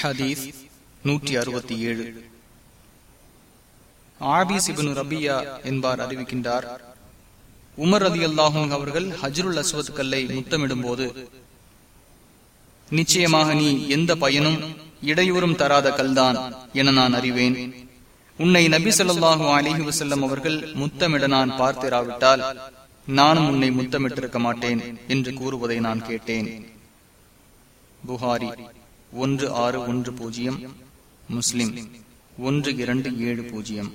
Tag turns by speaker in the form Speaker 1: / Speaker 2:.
Speaker 1: ஹதீஸ் நூற்றி அறுபத்தி ஏழு. ஆபிஸ் இபின் ரபியா என்பார் அறிவிக்கின்றார். உமர் ரதி அல்லாஹும் அவர்கள் ஹஜ்ருல் அஸ்வத் கல்லை முத்தமிடும் போது நிச்சயமாக நீ எந்த பயனும் இடையூறும் தராத கல்தான் என நான் அறிவேன். உன்னை நபி சொல்லாஹு அலிஹி வசல்லம் அவர்கள் முத்தமிட நான் பார்த்திராவிட்டால் நானும் உன்னை முத்தமிட்டிருக்க மாட்டேன் என்று கூறுவதை நான் கேட்டேன். புகாரி ஒன்று ஆறு ஒன்று பூஜ்ஜியம். முஸ்லிம். ஒன்று இரண்டு ஏழு பூஜ்ஜியம்.